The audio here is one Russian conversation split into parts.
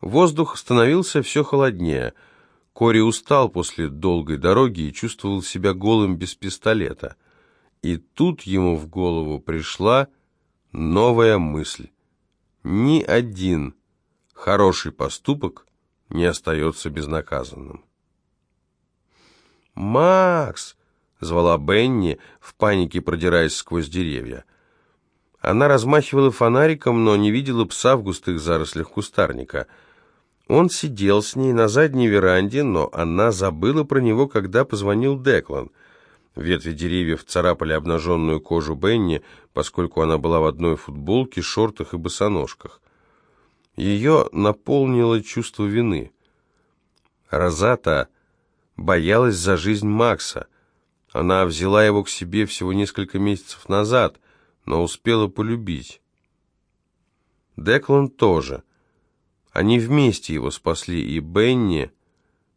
Воздух становился все холоднее. Кори устал после долгой дороги и чувствовал себя голым без пистолета. И тут ему в голову пришла новая мысль. Ни один хороший поступок не остается безнаказанным. «Макс!» — звала Бенни, в панике продираясь сквозь деревья. Она размахивала фонариком, но не видела пса в густых зарослях кустарника. Он сидел с ней на задней веранде, но она забыла про него, когда позвонил Деклан. Ветви деревьев царапали обнаженную кожу Бенни, поскольку она была в одной футболке, шортах и босоножках. Ее наполнило чувство вины. Розата боялась за жизнь Макса. Она взяла его к себе всего несколько месяцев назад, но успела полюбить. Деклан тоже. Они вместе его спасли, и Бенни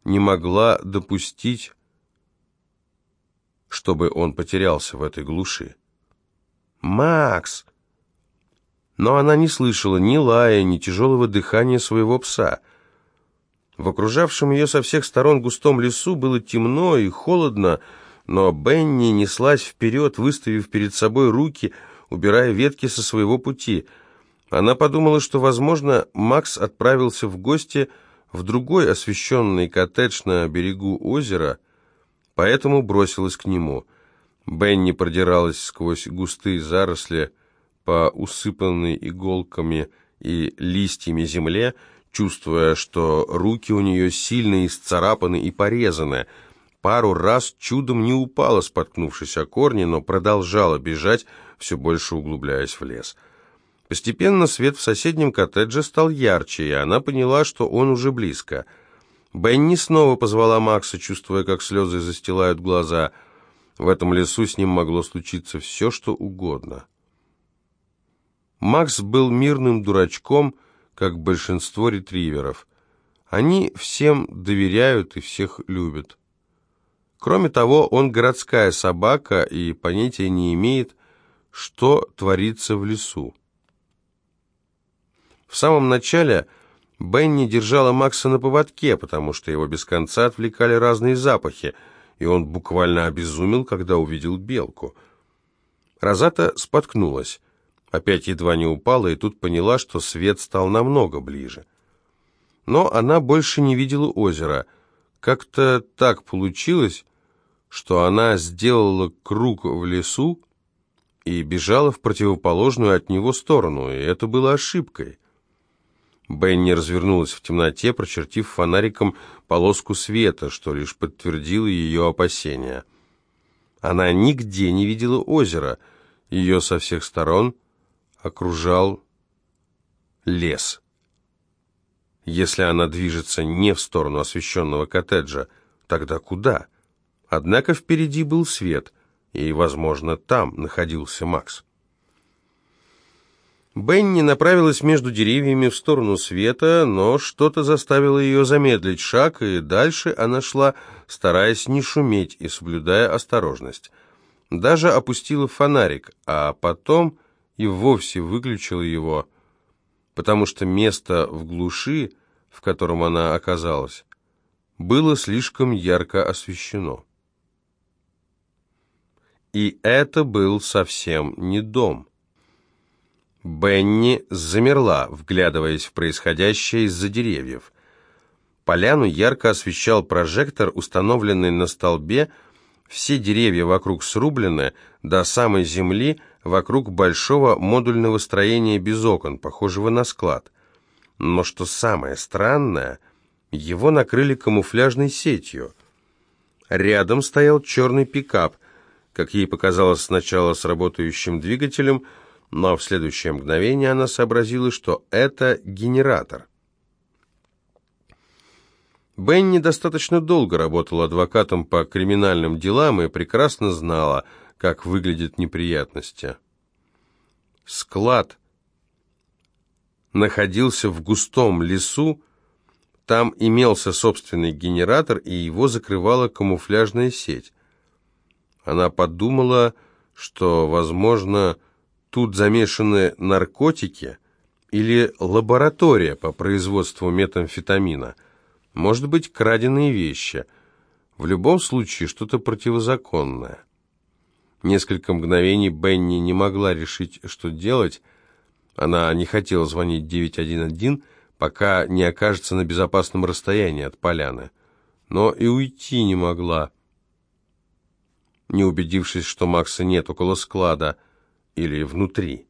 не могла допустить, чтобы он потерялся в этой глуши. «Макс!» Но она не слышала ни лая, ни тяжелого дыхания своего пса — в окружавшем ее со всех сторон густом лесу было темно и холодно, но Бенни неслась вперед, выставив перед собой руки, убирая ветки со своего пути. Она подумала, что, возможно, Макс отправился в гости в другой освещенный коттедж на берегу озера, поэтому бросилась к нему. Бенни продиралась сквозь густые заросли по усыпанной иголками и листьями земле, чувствуя, что руки у нее сильно исцарапаны и порезаны. Пару раз чудом не упала, споткнувшись о корни, но продолжала бежать, все больше углубляясь в лес. Постепенно свет в соседнем коттедже стал ярче, и она поняла, что он уже близко. Бенни снова позвала Макса, чувствуя, как слезы застилают глаза. В этом лесу с ним могло случиться все, что угодно. Макс был мирным дурачком, как большинство ретриверов. Они всем доверяют и всех любят. Кроме того, он городская собака и понятия не имеет, что творится в лесу. В самом начале Бенни держала Макса на поводке, потому что его без конца отвлекали разные запахи, и он буквально обезумел, когда увидел белку. Розата споткнулась. Опять едва не упала и тут поняла, что свет стал намного ближе. Но она больше не видела озера. Как-то так получилось, что она сделала круг в лесу и бежала в противоположную от него сторону, и это было ошибкой. Бенни развернулась в темноте, прочертив фонариком полоску света, что лишь подтвердило ее опасения. Она нигде не видела озера, ее со всех сторон окружал лес. Если она движется не в сторону освещенного коттеджа, тогда куда? Однако впереди был свет, и, возможно, там находился Макс. Бенни направилась между деревьями в сторону света, но что-то заставило ее замедлить шаг, и дальше она шла, стараясь не шуметь и соблюдая осторожность. Даже опустила фонарик, а потом и вовсе выключила его, потому что место в глуши, в котором она оказалась, было слишком ярко освещено. И это был совсем не дом. Бенни замерла, вглядываясь в происходящее из-за деревьев. Поляну ярко освещал прожектор, установленный на столбе, все деревья вокруг срублены, до самой земли – вокруг большого модульного строения без окон, похожего на склад. Но что самое странное, его накрыли камуфляжной сетью. Рядом стоял черный пикап, как ей показалось сначала с работающим двигателем, но в следующее мгновение она сообразила, что это генератор. Бенни достаточно долго работал адвокатом по криминальным делам и прекрасно знала – как выглядят неприятности. Склад находился в густом лесу, там имелся собственный генератор, и его закрывала камуфляжная сеть. Она подумала, что, возможно, тут замешаны наркотики, или лаборатория по производству метамфетамина. Может быть, краденые вещи. В любом случае, что-то противозаконное. Несколько мгновений Бенни не могла решить, что делать. Она не хотела звонить 911, пока не окажется на безопасном расстоянии от поляны. Но и уйти не могла, не убедившись, что Макса нет около склада или внутри.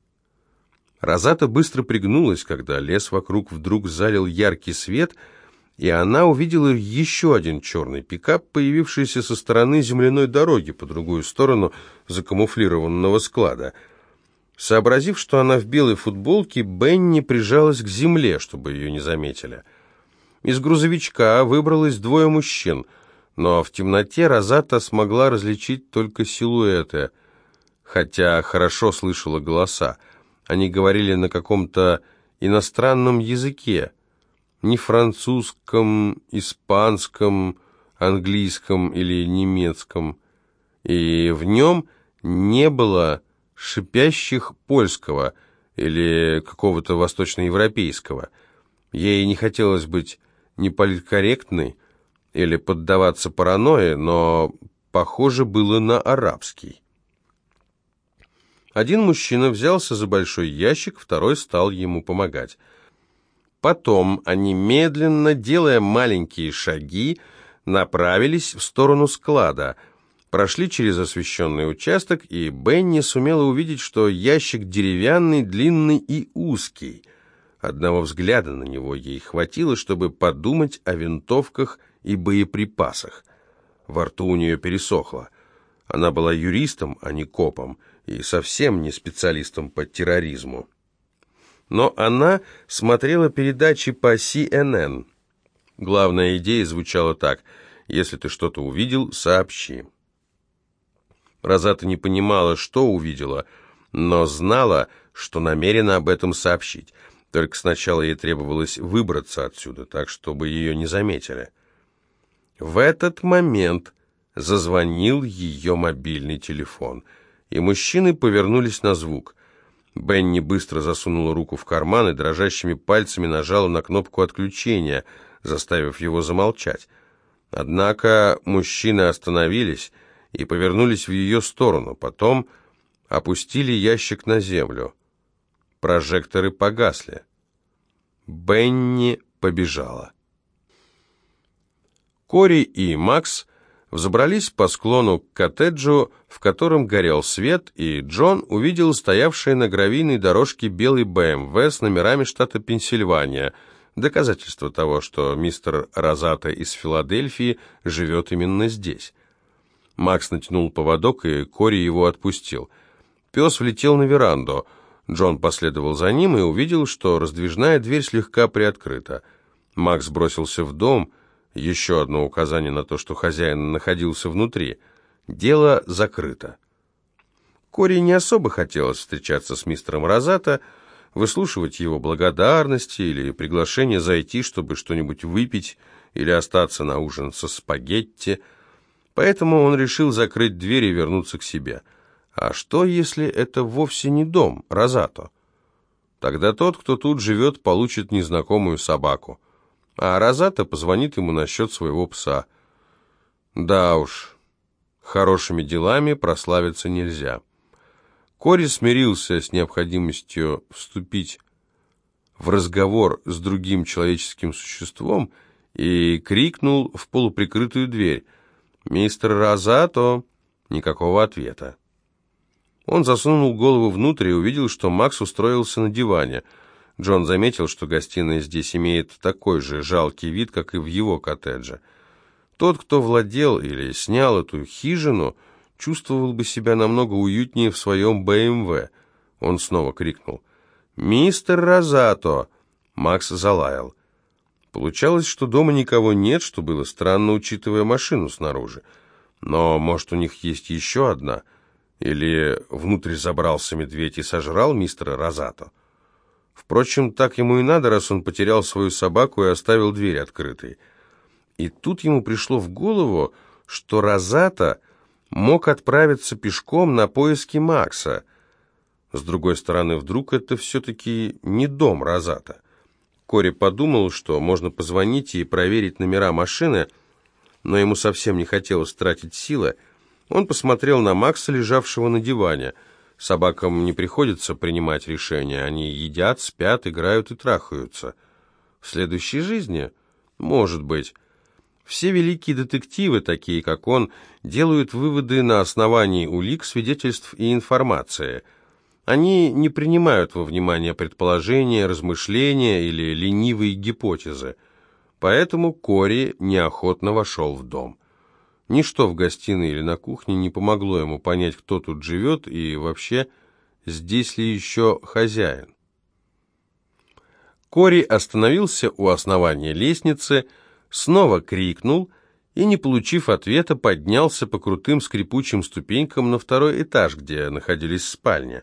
Розата быстро пригнулась, когда лес вокруг вдруг залил яркий свет, и она увидела еще один черный пикап, появившийся со стороны земляной дороги по другую сторону закамуфлированного склада. Сообразив, что она в белой футболке, Бенни прижалась к земле, чтобы ее не заметили. Из грузовичка выбралось двое мужчин, но в темноте Розата смогла различить только силуэты, хотя хорошо слышала голоса. Они говорили на каком-то иностранном языке, не французском, испанском, английском или немецком, и в нем не было шипящих польского или какого-то восточноевропейского. Ей не хотелось быть неполиткорректной или поддаваться паранойе, но похоже было на арабский. Один мужчина взялся за большой ящик, второй стал ему помогать. Потом они, медленно, делая маленькие шаги, направились в сторону склада, прошли через освещенный участок, и Бенни сумела увидеть, что ящик деревянный, длинный и узкий. Одного взгляда на него ей хватило, чтобы подумать о винтовках и боеприпасах. Во рту у нее пересохло. Она была юристом, а не копом, и совсем не специалистом по терроризму. Но она смотрела передачи по CNN. Главная идея звучала так «Если ты что-то увидел, сообщи». Розата не понимала, что увидела, но знала, что намерена об этом сообщить. Только сначала ей требовалось выбраться отсюда, так, чтобы ее не заметили. В этот момент зазвонил ее мобильный телефон, и мужчины повернулись на звук. Бенни быстро засунула руку в карман и дрожащими пальцами нажала на кнопку отключения, заставив его замолчать. Однако мужчины остановились и повернулись в ее сторону, потом опустили ящик на землю. Прожекторы погасли. Бенни побежала. Кори и Макс взобрались по склону к коттеджу, в котором горел свет, и Джон увидел стоявший на гравийной дорожке белый БМВ с номерами штата Пенсильвания, доказательство того, что мистер Розата из Филадельфии живет именно здесь. Макс натянул поводок, и Кори его отпустил. Пес влетел на веранду. Джон последовал за ним и увидел, что раздвижная дверь слегка приоткрыта. Макс бросился в дом — еще одно указание на то, что хозяин находился внутри. Дело закрыто. Кори не особо хотелось встречаться с мистером Розата, выслушивать его благодарности или приглашение зайти, чтобы что-нибудь выпить или остаться на ужин со спагетти. Поэтому он решил закрыть дверь и вернуться к себе. А что, если это вовсе не дом Розато? Тогда тот, кто тут живет, получит незнакомую собаку а Розата позвонит ему насчет своего пса. Да уж, хорошими делами прославиться нельзя. Кори смирился с необходимостью вступить в разговор с другим человеческим существом и крикнул в полуприкрытую дверь «Мистер Розато!» Никакого ответа. Он засунул голову внутрь и увидел, что Макс устроился на диване – Джон заметил, что гостиная здесь имеет такой же жалкий вид, как и в его коттедже. Тот, кто владел или снял эту хижину, чувствовал бы себя намного уютнее в своем БМВ. Он снова крикнул «Мистер Розато!» Макс залаял. Получалось, что дома никого нет, что было странно, учитывая машину снаружи. Но, может, у них есть еще одна? Или внутрь забрался медведь и сожрал мистера Розато? Впрочем, так ему и надо, раз он потерял свою собаку и оставил дверь открытой. И тут ему пришло в голову, что Розата мог отправиться пешком на поиски Макса. С другой стороны, вдруг это все-таки не дом Розата. Кори подумал, что можно позвонить и проверить номера машины, но ему совсем не хотелось тратить силы. Он посмотрел на Макса, лежавшего на диване. Собакам не приходится принимать решения. Они едят, спят, играют и трахаются. В следующей жизни? Может быть. Все великие детективы, такие как он, делают выводы на основании улик, свидетельств и информации. Они не принимают во внимание предположения, размышления или ленивые гипотезы. Поэтому Кори неохотно вошел в дом. Ничто в гостиной или на кухне не помогло ему понять, кто тут живет и вообще, здесь ли еще хозяин. Кори остановился у основания лестницы, снова крикнул и, не получив ответа, поднялся по крутым скрипучим ступенькам на второй этаж, где находились спальни.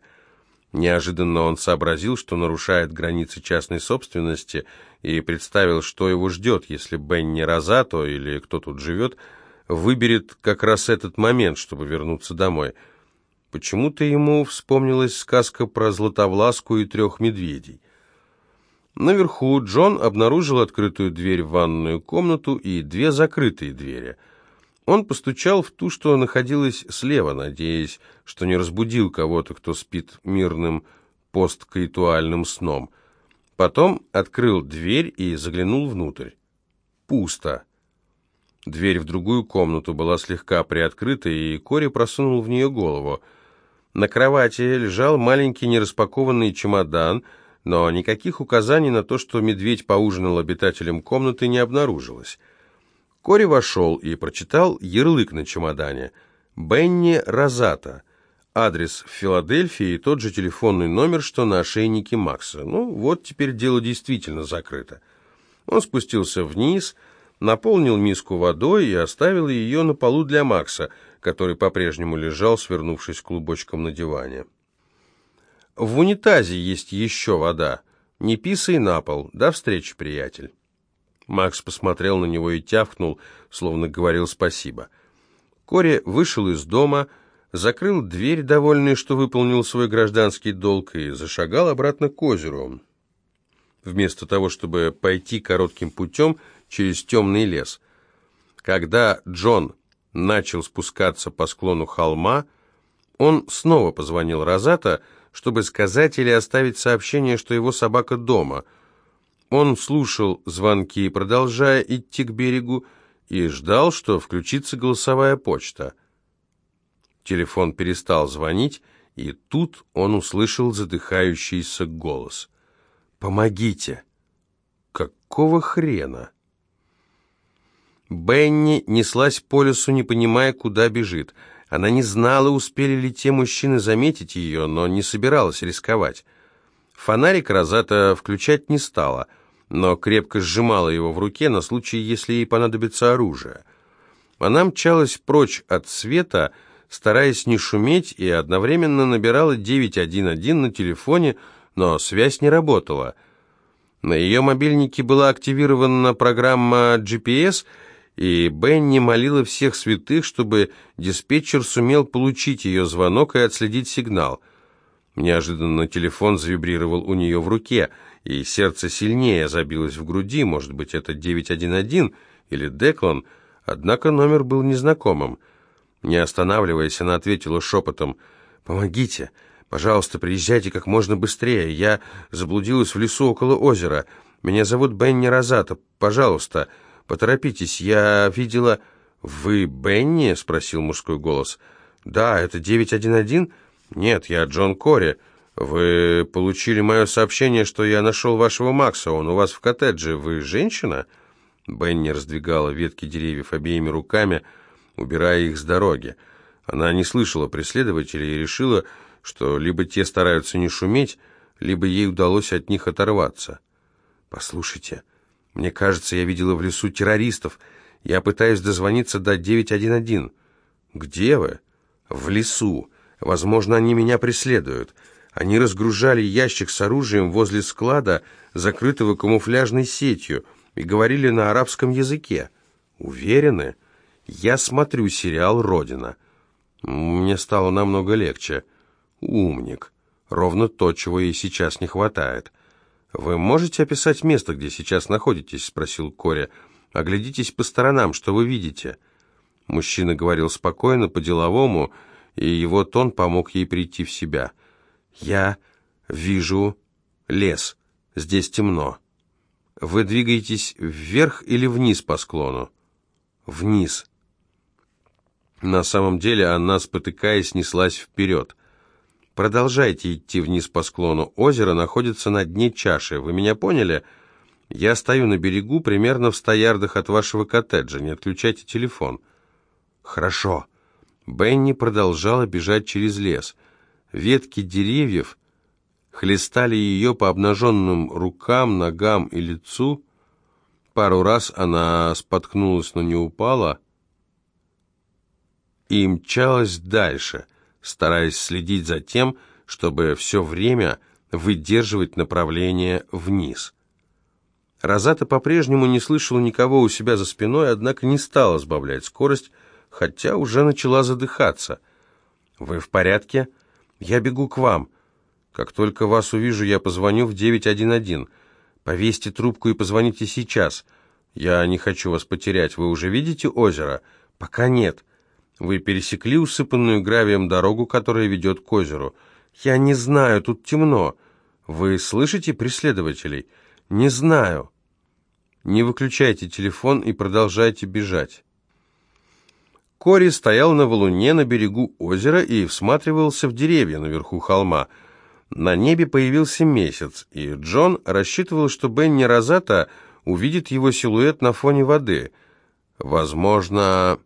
Неожиданно он сообразил, что нарушает границы частной собственности, и представил, что его ждет, если Бенни Розато или кто тут живет, выберет как раз этот момент, чтобы вернуться домой. Почему-то ему вспомнилась сказка про Златовласку и трех медведей. Наверху Джон обнаружил открытую дверь в ванную комнату и две закрытые двери. Он постучал в ту, что находилась слева, надеясь, что не разбудил кого-то, кто спит мирным посткаитуальным сном. Потом открыл дверь и заглянул внутрь. Пусто. Дверь в другую комнату была слегка приоткрыта, и Кори просунул в нее голову. На кровати лежал маленький нераспакованный чемодан — но никаких указаний на то, что медведь поужинал обитателем комнаты, не обнаружилось. Кори вошел и прочитал ярлык на чемодане. «Бенни Розата». Адрес в Филадельфии и тот же телефонный номер, что на ошейнике Макса. Ну, вот теперь дело действительно закрыто. Он спустился вниз, наполнил миску водой и оставил ее на полу для Макса, который по-прежнему лежал, свернувшись клубочком на диване. В унитазе есть еще вода. Не писай на пол. До встречи, приятель». Макс посмотрел на него и тявкнул, словно говорил спасибо. Кори вышел из дома, закрыл дверь, довольный, что выполнил свой гражданский долг, и зашагал обратно к озеру. Вместо того, чтобы пойти коротким путем через темный лес. Когда Джон начал спускаться по склону холма, он снова позвонил Розата, чтобы сказать или оставить сообщение, что его собака дома. Он слушал звонки, продолжая идти к берегу, и ждал, что включится голосовая почта. Телефон перестал звонить, и тут он услышал задыхающийся голос. «Помогите!» «Какого хрена?» Бенни неслась по лесу, не понимая, куда бежит – она не знала, успели ли те мужчины заметить ее, но не собиралась рисковать. Фонарик Розата включать не стала, но крепко сжимала его в руке на случай, если ей понадобится оружие. Она мчалась прочь от света, стараясь не шуметь, и одновременно набирала 911 на телефоне, но связь не работала. На ее мобильнике была активирована программа GPS — и Бенни молила всех святых, чтобы диспетчер сумел получить ее звонок и отследить сигнал. Неожиданно телефон завибрировал у нее в руке, и сердце сильнее забилось в груди, может быть, это 911 или Деклан, однако номер был незнакомым. Не останавливаясь, она ответила шепотом, «Помогите, пожалуйста, приезжайте как можно быстрее, я заблудилась в лесу около озера, меня зовут Бенни Розата, пожалуйста». «Поторопитесь, я видела...» «Вы Бенни?» — спросил мужской голос. «Да, это 911?» «Нет, я Джон Кори. Вы получили мое сообщение, что я нашел вашего Макса. Он у вас в коттедже. Вы женщина?» Бенни раздвигала ветки деревьев обеими руками, убирая их с дороги. Она не слышала преследователей и решила, что либо те стараются не шуметь, либо ей удалось от них оторваться. «Послушайте», мне кажется, я видела в лесу террористов. Я пытаюсь дозвониться до 911. Где вы? В лесу. Возможно, они меня преследуют. Они разгружали ящик с оружием возле склада, закрытого камуфляжной сетью, и говорили на арабском языке. Уверены? Я смотрю сериал «Родина». Мне стало намного легче. Умник. Ровно то, чего ей сейчас не хватает. «Вы можете описать место, где сейчас находитесь?» — спросил Коря. «Оглядитесь по сторонам, что вы видите?» Мужчина говорил спокойно, по-деловому, и его тон помог ей прийти в себя. «Я вижу лес. Здесь темно. Вы двигаетесь вверх или вниз по склону?» «Вниз». На самом деле она, спотыкаясь, неслась вперед. Продолжайте идти вниз по склону. Озеро находится на дне чаши. Вы меня поняли? Я стою на берегу, примерно в ста ярдах от вашего коттеджа. Не отключайте телефон. Хорошо. Бенни продолжала бежать через лес. Ветки деревьев хлестали ее по обнаженным рукам, ногам и лицу. Пару раз она споткнулась, но не упала. И мчалась дальше — стараясь следить за тем, чтобы все время выдерживать направление вниз. Розата по-прежнему не слышала никого у себя за спиной, однако не стала сбавлять скорость, хотя уже начала задыхаться. «Вы в порядке? Я бегу к вам. Как только вас увижу, я позвоню в 911. Повесьте трубку и позвоните сейчас. Я не хочу вас потерять. Вы уже видите озеро? Пока нет. Вы пересекли усыпанную гравием дорогу, которая ведет к озеру. Я не знаю, тут темно. Вы слышите преследователей? Не знаю. Не выключайте телефон и продолжайте бежать. Кори стоял на валуне на берегу озера и всматривался в деревья наверху холма. На небе появился месяц, и Джон рассчитывал, что Бенни Розата увидит его силуэт на фоне воды. Возможно...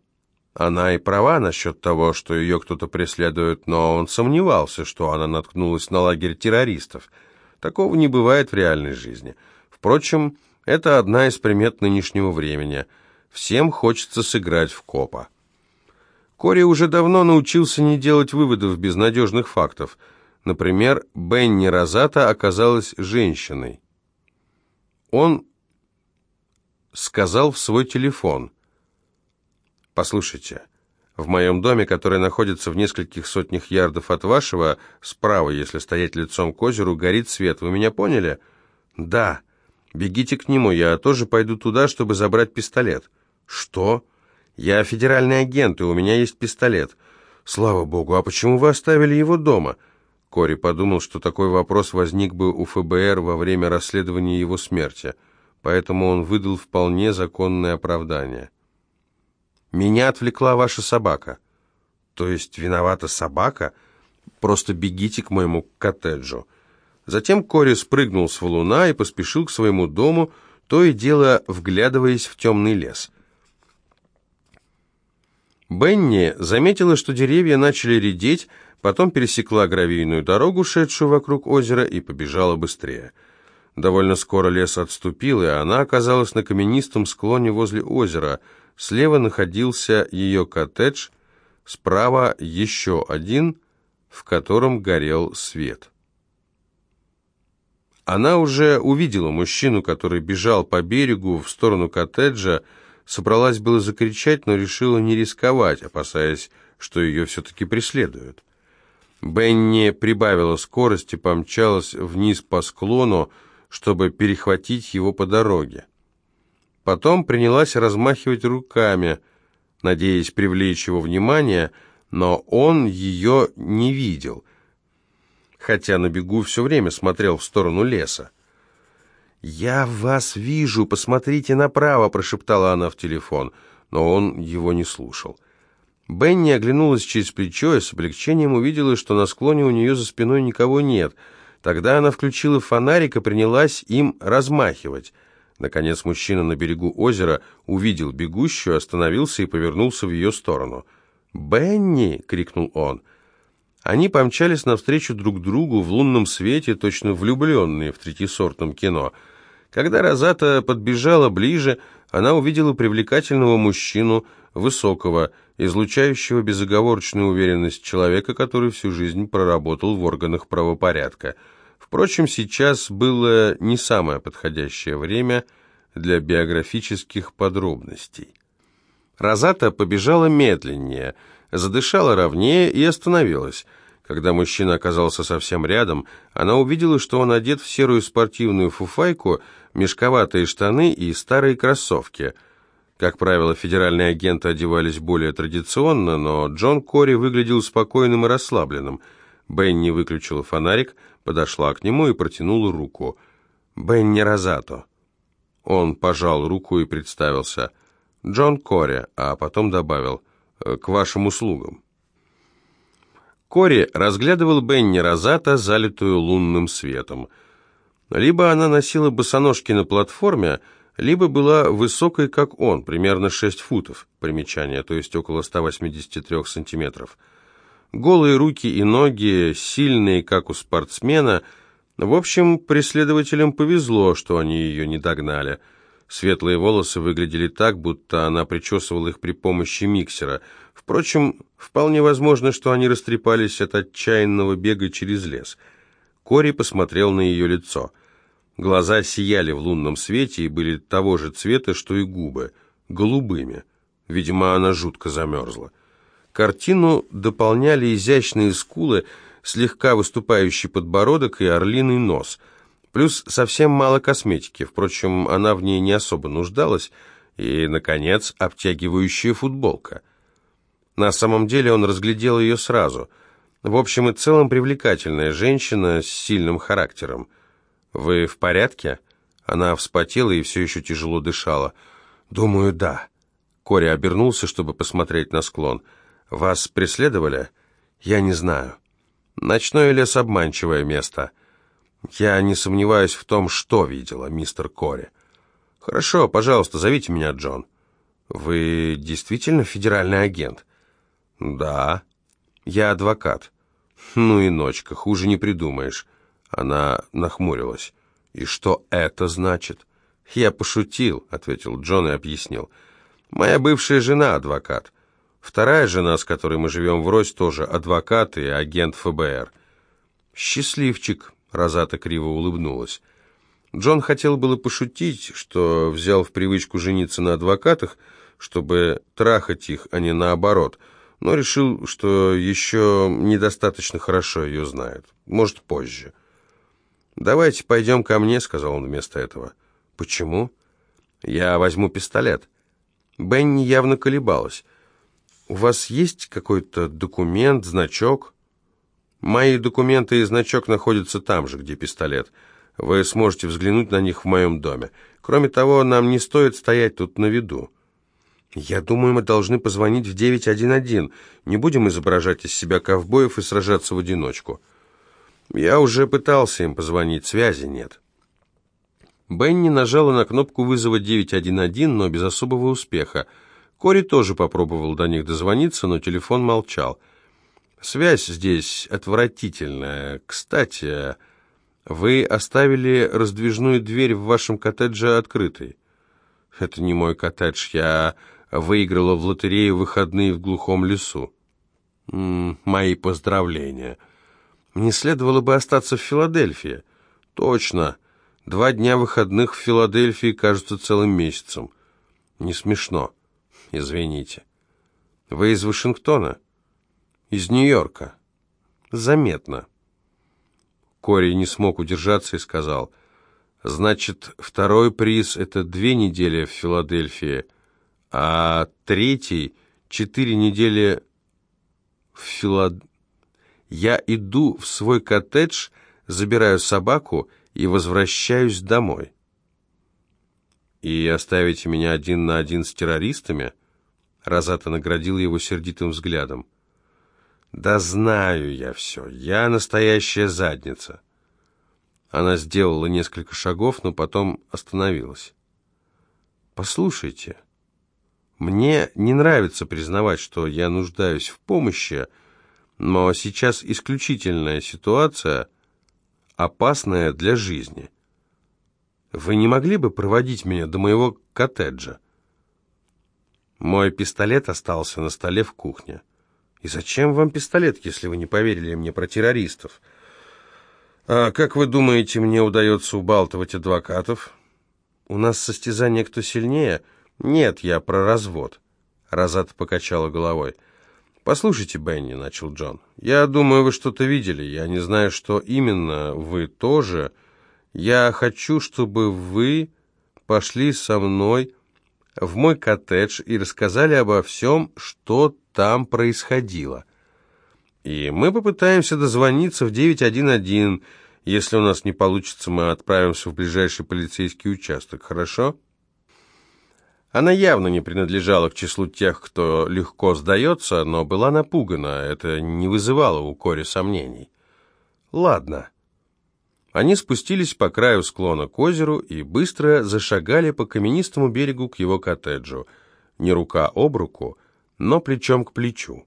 Она и права насчет того, что ее кто-то преследует, но он сомневался, что она наткнулась на лагерь террористов. Такого не бывает в реальной жизни. Впрочем, это одна из примет нынешнего времени. Всем хочется сыграть в копа. Кори уже давно научился не делать выводов без надежных фактов. Например, Бенни Розата оказалась женщиной. Он сказал в свой телефон – «Послушайте, в моем доме, который находится в нескольких сотнях ярдов от вашего, справа, если стоять лицом к озеру, горит свет. Вы меня поняли?» «Да. Бегите к нему, я тоже пойду туда, чтобы забрать пистолет». «Что?» «Я федеральный агент, и у меня есть пистолет». «Слава богу, а почему вы оставили его дома?» Кори подумал, что такой вопрос возник бы у ФБР во время расследования его смерти, поэтому он выдал вполне законное оправдание. Меня отвлекла ваша собака. То есть виновата собака? Просто бегите к моему коттеджу. Затем Кори спрыгнул с валуна и поспешил к своему дому, то и дело вглядываясь в темный лес. Бенни заметила, что деревья начали редеть, потом пересекла гравийную дорогу, шедшую вокруг озера, и побежала быстрее. Довольно скоро лес отступил, и она оказалась на каменистом склоне возле озера – Слева находился ее коттедж, справа еще один, в котором горел свет. Она уже увидела мужчину, который бежал по берегу в сторону коттеджа, собралась было закричать, но решила не рисковать, опасаясь, что ее все-таки преследуют. Бенни прибавила скорость и помчалась вниз по склону, чтобы перехватить его по дороге. Потом принялась размахивать руками, надеясь привлечь его внимание, но он ее не видел, хотя на бегу все время смотрел в сторону леса. «Я вас вижу, посмотрите направо», — прошептала она в телефон, но он его не слушал. Бенни оглянулась через плечо и с облегчением увидела, что на склоне у нее за спиной никого нет. Тогда она включила фонарик и принялась им размахивать — Наконец мужчина на берегу озера увидел бегущую, остановился и повернулся в ее сторону. «Бенни!» — крикнул он. Они помчались навстречу друг другу в лунном свете, точно влюбленные в третьесортном кино. Когда Розата подбежала ближе, она увидела привлекательного мужчину, высокого, излучающего безоговорочную уверенность человека, который всю жизнь проработал в органах правопорядка — Впрочем, сейчас было не самое подходящее время для биографических подробностей. Розата побежала медленнее, задышала ровнее и остановилась. Когда мужчина оказался совсем рядом, она увидела, что он одет в серую спортивную фуфайку, мешковатые штаны и старые кроссовки. Как правило, федеральные агенты одевались более традиционно, но Джон Кори выглядел спокойным и расслабленным. Бенни выключила фонарик, подошла к нему и протянула руку. «Бенни Розато». Он пожал руку и представился. «Джон Кори», а потом добавил «Э, «К вашим услугам». Кори разглядывал Бенни Розата, залитую лунным светом. Либо она носила босоножки на платформе, либо была высокой, как он, примерно 6 футов, примечание, то есть около 183 сантиметров. Голые руки и ноги, сильные, как у спортсмена. В общем, преследователям повезло, что они ее не догнали – Светлые волосы выглядели так, будто она причесывала их при помощи миксера. Впрочем, вполне возможно, что они растрепались от отчаянного бега через лес. Кори посмотрел на ее лицо. Глаза сияли в лунном свете и были того же цвета, что и губы, голубыми. Видимо, она жутко замерзла. Картину дополняли изящные скулы, слегка выступающий подбородок и орлиный нос — Плюс совсем мало косметики, впрочем, она в ней не особо нуждалась, и, наконец, обтягивающая футболка. На самом деле он разглядел ее сразу. В общем и целом привлекательная женщина с сильным характером. «Вы в порядке?» Она вспотела и все еще тяжело дышала. «Думаю, да». Кори обернулся, чтобы посмотреть на склон. «Вас преследовали?» «Я не знаю». «Ночной лес — обманчивое место». Я не сомневаюсь в том, что видела, мистер Кори. Хорошо, пожалуйста, зовите меня Джон. Вы действительно федеральный агент? Да. Я адвокат. Ну и ночка, хуже не придумаешь. Она нахмурилась. И что это значит? Я пошутил, ответил Джон и объяснил. Моя бывшая жена адвокат. Вторая жена, с которой мы живем врозь, тоже адвокат и агент ФБР. Счастливчик, Розата криво улыбнулась. Джон хотел было пошутить, что взял в привычку жениться на адвокатах, чтобы трахать их, а не наоборот, но решил, что еще недостаточно хорошо ее знает. Может, позже. «Давайте пойдем ко мне», — сказал он вместо этого. «Почему?» «Я возьму пистолет». Бенни явно колебалась. «У вас есть какой-то документ, значок?» Мои документы и значок находятся там же, где пистолет. Вы сможете взглянуть на них в моем доме. Кроме того, нам не стоит стоять тут на виду. Я думаю, мы должны позвонить в 911. Не будем изображать из себя ковбоев и сражаться в одиночку. Я уже пытался им позвонить, связи нет. Бенни нажала на кнопку вызова 911, но без особого успеха. Кори тоже попробовал до них дозвониться, но телефон молчал. Связь здесь отвратительная. Кстати, вы оставили раздвижную дверь в вашем коттедже открытой. Это не мой коттедж, я выиграла в лотерею выходные в глухом лесу. М -м, мои поздравления. Мне следовало бы остаться в Филадельфии. Точно. Два дня выходных в Филадельфии кажутся целым месяцем. Не смешно. Извините. Вы из Вашингтона? Из Нью-Йорка. Заметно. Кори не смог удержаться и сказал, «Значит, второй приз — это две недели в Филадельфии, а третий — четыре недели в Филад... Я иду в свой коттедж, забираю собаку и возвращаюсь домой». «И оставите меня один на один с террористами?» Розата наградила его сердитым взглядом. «Да знаю я все. Я настоящая задница». Она сделала несколько шагов, но потом остановилась. «Послушайте, мне не нравится признавать, что я нуждаюсь в помощи, но сейчас исключительная ситуация, опасная для жизни. Вы не могли бы проводить меня до моего коттеджа?» Мой пистолет остался на столе в кухне. И зачем вам пистолет, если вы не поверили мне про террористов? А как вы думаете, мне удается убалтывать адвокатов? У нас состязание кто сильнее? Нет, я про развод. Розата покачала головой. «Послушайте, Бенни», — начал Джон, — «я думаю, вы что-то видели. Я не знаю, что именно. Вы тоже. Я хочу, чтобы вы пошли со мной в мой коттедж и рассказали обо всем, что там происходило. И мы попытаемся дозвониться в 911. Если у нас не получится, мы отправимся в ближайший полицейский участок. Хорошо?» Она явно не принадлежала к числу тех, кто легко сдается, но была напугана, это не вызывало у Кори сомнений. «Ладно». Они спустились по краю склона к озеру и быстро зашагали по каменистому берегу к его коттеджу. Не рука об руку, но плечом к плечу.